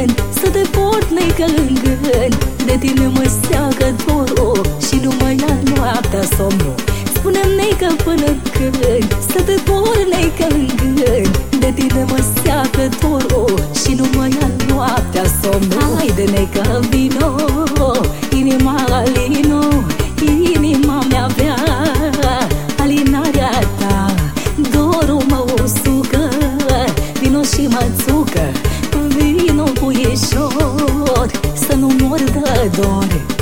în Să te port necă lângă De tine mă seacă dorul Și numai la noaptea somnul. Spune-mi necă până când Să te port necă lângă De tine mă seacă dorul Și numai la noaptea somnul. Haide necă vino mor de dor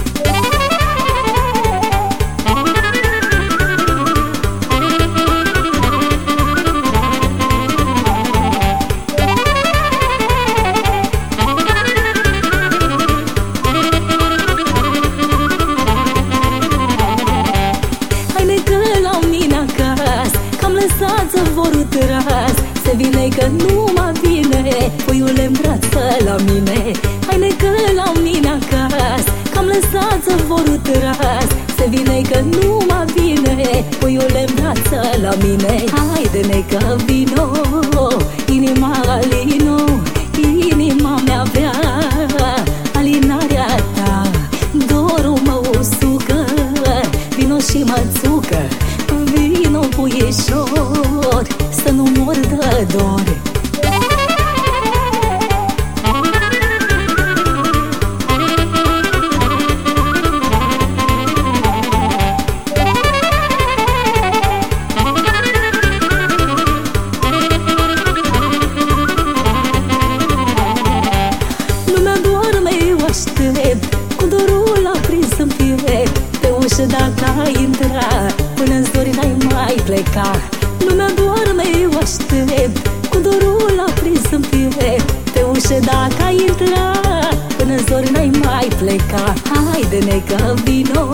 zăvorul tras Se vine că nu mă vine Puiule îmbrață la mine. Haine că la mine acasă Că am lăsat zăvorul tras. Se vine că nu mă vine Puiule îmbrață la mine. Haide-ne că vino Inima alino Inima mea vrea Alinarea ta. Dorul mă usucă Vino și mă țucă Vino puișor Să nu mor de dor mai pleca Lumea doarme, eu aștept Cu dorul aprins în piept Pe ușă dacă ai intrat Până în zori n-ai mai pleca Haide-ne că vino